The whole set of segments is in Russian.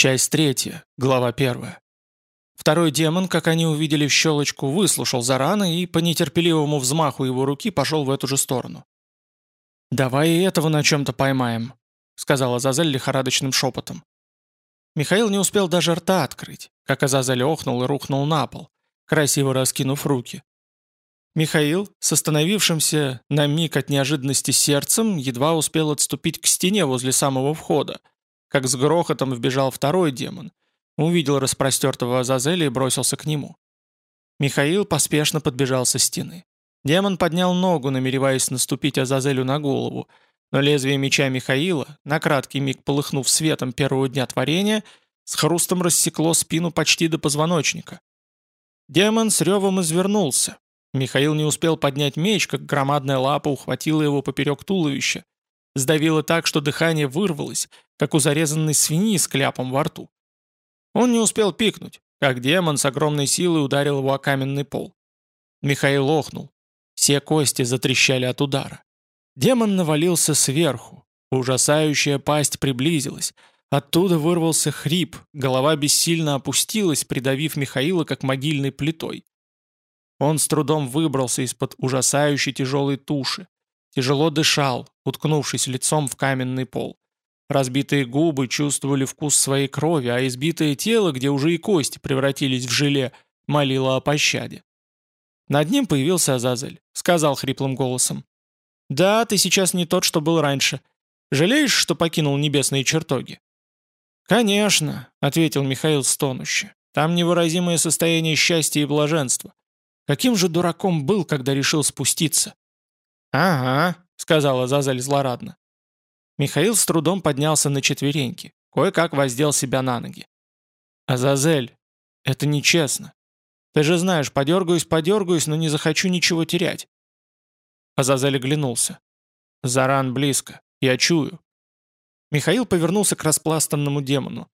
Часть третья, глава первая. Второй демон, как они увидели в щелочку, выслушал Зарана и по нетерпеливому взмаху его руки пошел в эту же сторону. «Давай и этого на чем-то поймаем», — сказала Азазель лихорадочным шепотом. Михаил не успел даже рта открыть, как Азазель охнул и рухнул на пол, красиво раскинув руки. Михаил, с остановившимся на миг от неожиданности сердцем, едва успел отступить к стене возле самого входа, как с грохотом вбежал второй демон, увидел распростертого Азазеля и бросился к нему. Михаил поспешно подбежал со стены. Демон поднял ногу, намереваясь наступить Азазелю на голову, но лезвие меча Михаила, на краткий миг полыхнув светом первого дня творения, с хрустом рассекло спину почти до позвоночника. Демон с ревом извернулся. Михаил не успел поднять меч, как громадная лапа ухватила его поперек туловища. Сдавило так, что дыхание вырвалось, как у зарезанной свиньи с кляпом во рту. Он не успел пикнуть, как демон с огромной силой ударил его о каменный пол. Михаил охнул. Все кости затрещали от удара. Демон навалился сверху. Ужасающая пасть приблизилась. Оттуда вырвался хрип, голова бессильно опустилась, придавив Михаила как могильной плитой. Он с трудом выбрался из-под ужасающей тяжелой туши. Тяжело дышал, уткнувшись лицом в каменный пол. Разбитые губы чувствовали вкус своей крови, а избитое тело, где уже и кости превратились в желе, молило о пощаде. Над ним появился Азазель, сказал хриплым голосом. «Да, ты сейчас не тот, что был раньше. Жалеешь, что покинул небесные чертоги?» «Конечно», — ответил Михаил стонуще. «Там невыразимое состояние счастья и блаженства. Каким же дураком был, когда решил спуститься?» «Ага», — сказала Зазель злорадно. Михаил с трудом поднялся на четвереньки, кое-как воздел себя на ноги. «Азазель, это нечестно. Ты же знаешь, подергаюсь-подергаюсь, но не захочу ничего терять. Азазель оглянулся. «Заран близко. Я чую». Михаил повернулся к распластанному демону.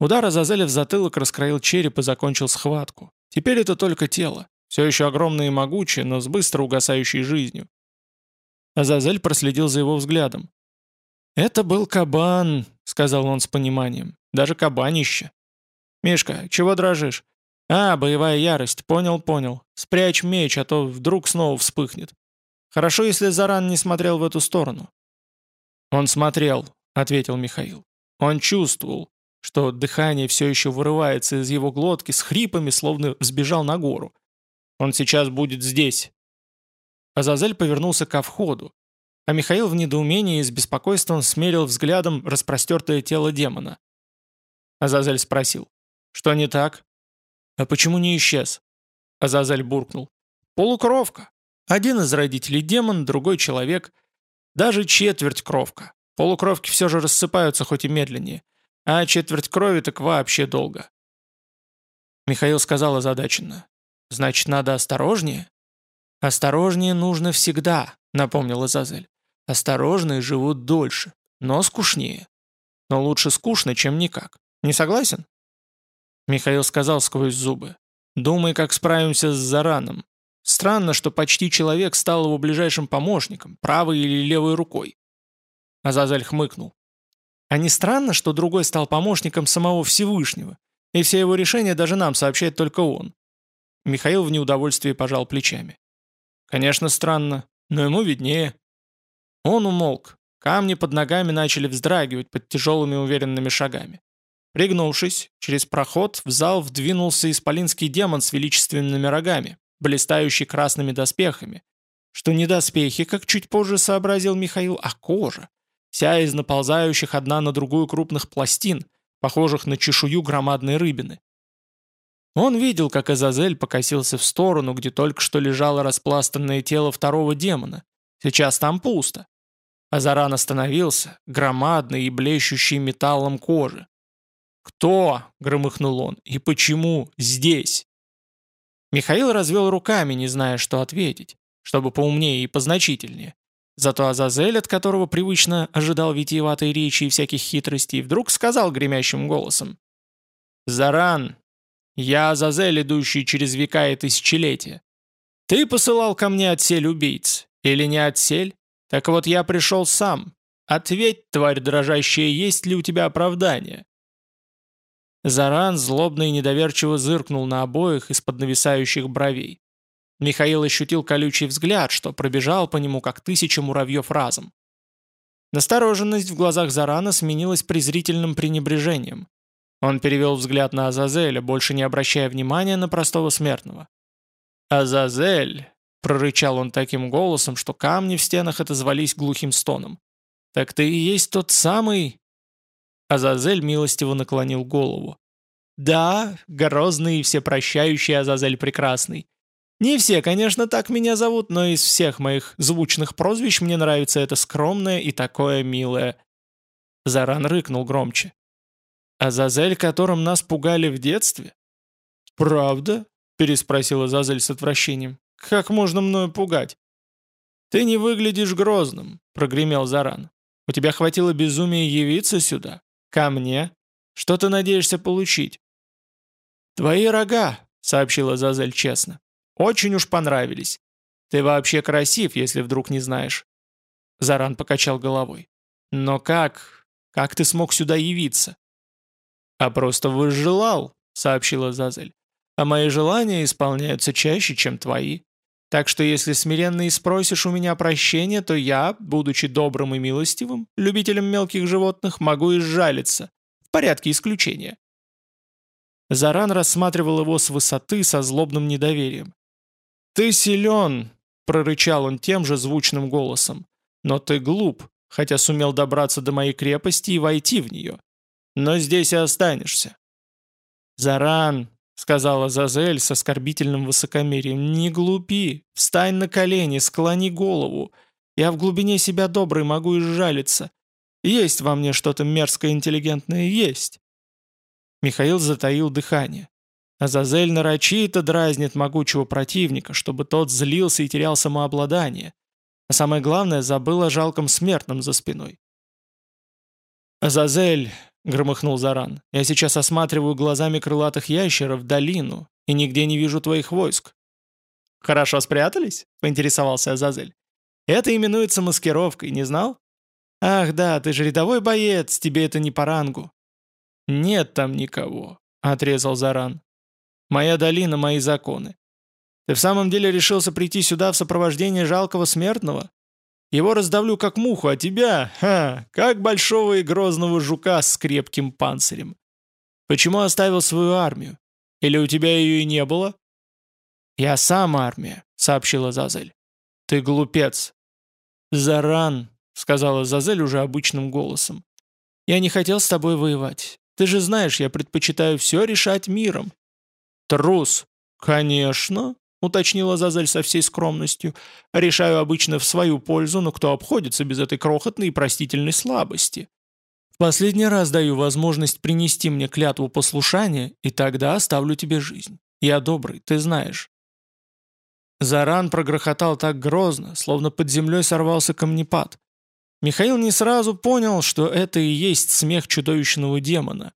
Удар Азазеля в затылок раскроил череп и закончил схватку. Теперь это только тело. Все еще огромное и могучее, но с быстро угасающей жизнью. Азазель проследил за его взглядом. «Это был кабан», — сказал он с пониманием. «Даже кабанище». «Мишка, чего дрожишь?» «А, боевая ярость. Понял, понял. Спрячь меч, а то вдруг снова вспыхнет. Хорошо, если Заран не смотрел в эту сторону». «Он смотрел», — ответил Михаил. «Он чувствовал, что дыхание все еще вырывается из его глотки с хрипами, словно сбежал на гору. Он сейчас будет здесь». Азазель повернулся ко входу, а Михаил в недоумении и с беспокойством смерил взглядом распростертое тело демона. Азазель спросил, «Что не так?» «А почему не исчез?» Азазель буркнул, «Полукровка. Один из родителей демон, другой человек. Даже четверть кровка. Полукровки все же рассыпаются хоть и медленнее. А четверть крови так вообще долго. Михаил сказал озадаченно. «Значит, надо осторожнее?» «Осторожнее нужно всегда», — напомнил Азазель. «Осторожные живут дольше, но скучнее. Но лучше скучно, чем никак. Не согласен?» Михаил сказал сквозь зубы. «Думай, как справимся с Зараном. Странно, что почти человек стал его ближайшим помощником, правой или левой рукой. Азазель хмыкнул. А не странно, что другой стал помощником самого Всевышнего, и все его решения даже нам сообщает только он? Михаил в неудовольствии пожал плечами. Конечно, странно, но ему виднее. Он умолк. Камни под ногами начали вздрагивать под тяжелыми уверенными шагами. Пригнувшись, через проход в зал вдвинулся исполинский демон с величественными рогами, блистающий красными доспехами, что не доспехи, как чуть позже сообразил Михаил, а кожа, вся из наползающих одна на другую крупных пластин, похожих на чешую громадной рыбины. Он видел, как Азазель покосился в сторону, где только что лежало распластанное тело второго демона. Сейчас там пусто. Азаран остановился, громадный и блещущий металлом кожи. «Кто?» — громыхнул он. «И почему здесь?» Михаил развел руками, не зная, что ответить, чтобы поумнее и позначительнее. Зато Азазель, от которого привычно ожидал витиеватой речи и всяких хитростей, вдруг сказал гремящим голосом. «Заран, я Азазель, идущий через века и тысячелетия. Ты посылал ко мне отсель убийц, или не отсель? Так вот я пришел сам. Ответь, тварь дрожащая, есть ли у тебя оправдание?» Заран злобно и недоверчиво зыркнул на обоих из-под нависающих бровей. Михаил ощутил колючий взгляд, что пробежал по нему, как тысяча муравьев разом. Настороженность в глазах Зарана сменилась презрительным пренебрежением. Он перевел взгляд на Азазеля, больше не обращая внимания на простого смертного. «Азазель!» — прорычал он таким голосом, что камни в стенах отозвались глухим стоном. «Так ты и есть тот самый...» Азазель милостиво наклонил голову. «Да, грозный и всепрощающий Азазель Прекрасный. Не все, конечно, так меня зовут, но из всех моих звучных прозвищ мне нравится это скромное и такое милое». Заран рыкнул громче. «Азазель, которым нас пугали в детстве?» «Правда?» — переспросила Азазель с отвращением. «Как можно мною пугать?» «Ты не выглядишь грозным», — прогремел Заран. «У тебя хватило безумия явиться сюда? Ко мне? Что ты надеешься получить?» «Твои рога», — сообщила Зазель честно. «Очень уж понравились. Ты вообще красив, если вдруг не знаешь». Заран покачал головой. «Но как? Как ты смог сюда явиться?» «А просто возжелал», — сообщила Зазель. «А мои желания исполняются чаще, чем твои. Так что если смиренно и спросишь у меня прощения, то я, будучи добрым и милостивым, любителем мелких животных, могу и сжалиться. В порядке исключения. Заран рассматривал его с высоты со злобным недоверием. «Ты силен!» — прорычал он тем же звучным голосом. «Но ты глуп, хотя сумел добраться до моей крепости и войти в нее. Но здесь и останешься». «Заран!» — сказала Зазель с оскорбительным высокомерием. «Не глупи! Встань на колени, склони голову! Я в глубине себя добрый, могу изжалиться. Есть во мне что-то мерзкое интеллигентное, есть!» Михаил затаил дыхание. Азазель нарочито дразнит могучего противника, чтобы тот злился и терял самообладание. А самое главное, забыл о жалком смертном за спиной. «Азазель!» — громыхнул Заран. «Я сейчас осматриваю глазами крылатых ящеров долину, и нигде не вижу твоих войск». «Хорошо спрятались?» — поинтересовался Азазель. «Это именуется маскировкой, не знал?» «Ах да, ты же рядовой боец, тебе это не по рангу». «Нет там никого», — отрезал Заран. «Моя долина, мои законы. Ты в самом деле решился прийти сюда в сопровождении жалкого смертного? Его раздавлю как муху, а тебя, ха, как большого и грозного жука с крепким панцирем. Почему оставил свою армию? Или у тебя ее и не было?» «Я сам армия», — сообщила Зазель. «Ты глупец». «Заран», — сказала Зазель уже обычным голосом. «Я не хотел с тобой воевать. Ты же знаешь, я предпочитаю все решать миром». «Трус». «Конечно», уточнила Зазель со всей скромностью. «Решаю обычно в свою пользу, но кто обходится без этой крохотной и простительной слабости?» «В последний раз даю возможность принести мне клятву послушания, и тогда оставлю тебе жизнь. Я добрый, ты знаешь». Заран прогрохотал так грозно, словно под землей сорвался камнепад. Михаил не сразу понял, что это и есть смех чудовищного демона.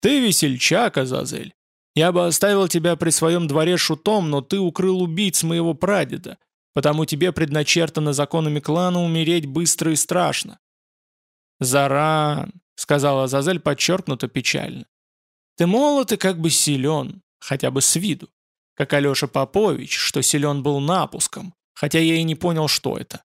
«Ты весельчак, Азазель. Я бы оставил тебя при своем дворе шутом, но ты укрыл убийц моего прадеда, потому тебе предначертано законами клана умереть быстро и страшно». «Заран», — сказала Азазель подчеркнуто печально. «Ты молод и как бы силен, хотя бы с виду, как Алеша Попович, что силен был напуском, хотя я и не понял, что это.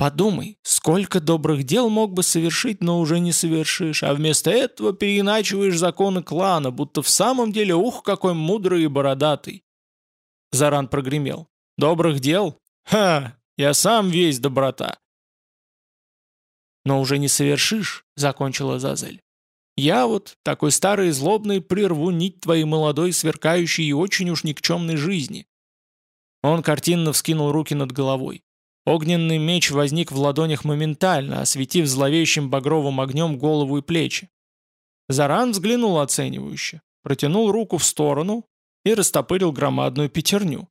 Подумай, сколько добрых дел мог бы совершить, но уже не совершишь, а вместо этого переиначиваешь законы клана, будто в самом деле ух, какой мудрый и бородатый. Заран прогремел. Добрых дел? Ха, я сам весь доброта. Но уже не совершишь, закончила Зазель. Я вот, такой старый и злобный, прерву нить твоей молодой, сверкающей и очень уж никчемной жизни. Он картинно вскинул руки над головой. Огненный меч возник в ладонях моментально, осветив зловещим багровым огнем голову и плечи. Заран взглянул оценивающе, протянул руку в сторону и растопырил громадную пятерню.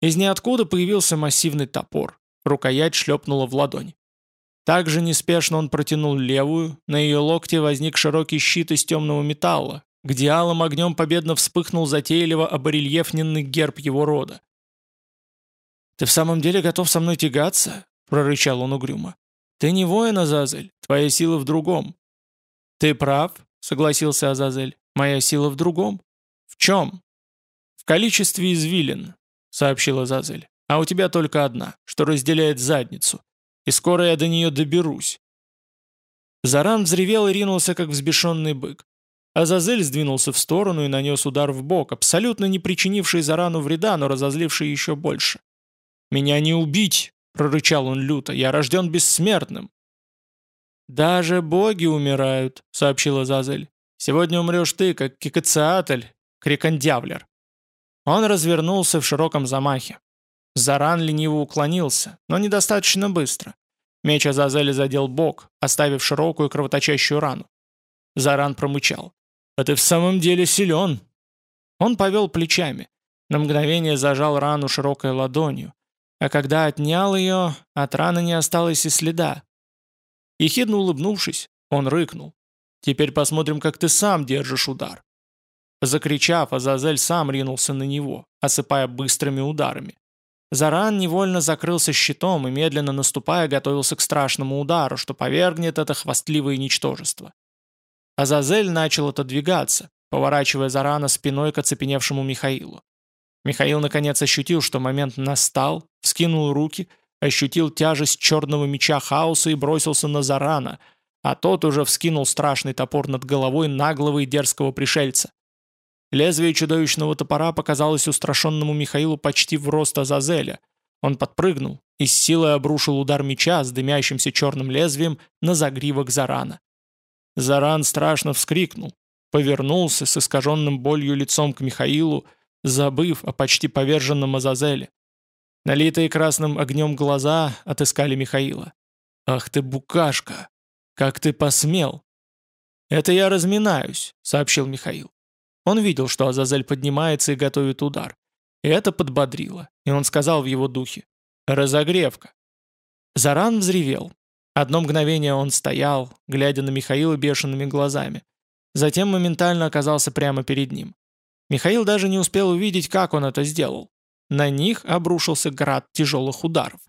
Из ниоткуда появился массивный топор, рукоять шлепнула в ладонь. Также неспешно он протянул левую, на ее локте возник широкий щит из темного металла, где алым огнем победно вспыхнул затейливо оборельефненный герб его рода. «Ты в самом деле готов со мной тягаться?» — прорычал он угрюмо. «Ты не воин, Азазель, твоя сила в другом». «Ты прав», согласился Азазель. «Моя сила в другом». «В чем?» «В количестве извилин», — сообщил Азазель. «А у тебя только одна, что разделяет задницу. И скоро я до нее доберусь». Заран взревел и ринулся, как взбешенный бык. Азазель сдвинулся в сторону и нанес удар в бок, абсолютно не причинивший Зарану вреда, но разозливший еще больше. «Меня не убить!» — прорычал он люто. «Я рожден бессмертным!» «Даже боги умирают», — сообщила Зазель. «Сегодня умрешь ты, как Кикациатль, Крикондявлер». Он развернулся в широком замахе. Заран лениво уклонился, но недостаточно быстро. Меч Азазеля задел бок, оставив широкую кровоточащую рану. Заран промычал. «А ты в самом деле силен!» Он повел плечами. На мгновение зажал рану широкой ладонью. А когда отнял ее, от раны не осталось и следа. Ехидно улыбнувшись, он рыкнул. «Теперь посмотрим, как ты сам держишь удар». Закричав, Азазель сам ринулся на него, осыпая быстрыми ударами. Заран невольно закрылся щитом и, медленно наступая, готовился к страшному удару, что повергнет это хвастливое ничтожество. Азазель начал отодвигаться, поворачивая Зарана спиной к оцепеневшему Михаилу. Михаил наконец ощутил, что момент настал, вскинул руки — ощутил тяжесть черного меча хаоса и бросился на Зарана, а тот уже вскинул страшный топор над головой наглого и дерзкого пришельца. Лезвие чудовищного топора показалось устрашенному Михаилу почти в рост Азазеля. Он подпрыгнул и с силой обрушил удар меча с дымящимся черным лезвием на загривок Зарана. Заран страшно вскрикнул, повернулся с искаженным болью лицом к Михаилу, забыв о почти поверженном Азазеле. Налитые красным огнем глаза отыскали Михаила. «Ах ты, букашка! Как ты посмел!» «Это я разминаюсь», — сообщил Михаил. Он видел, что Азазель поднимается и готовит удар. И это подбодрило, и он сказал в его духе. «Разогревка». Заран взревел. Одно мгновение он стоял, глядя на Михаила бешеными глазами. Затем моментально оказался прямо перед ним. Михаил даже не успел увидеть, как он это сделал. На них обрушился град тяжелых ударов.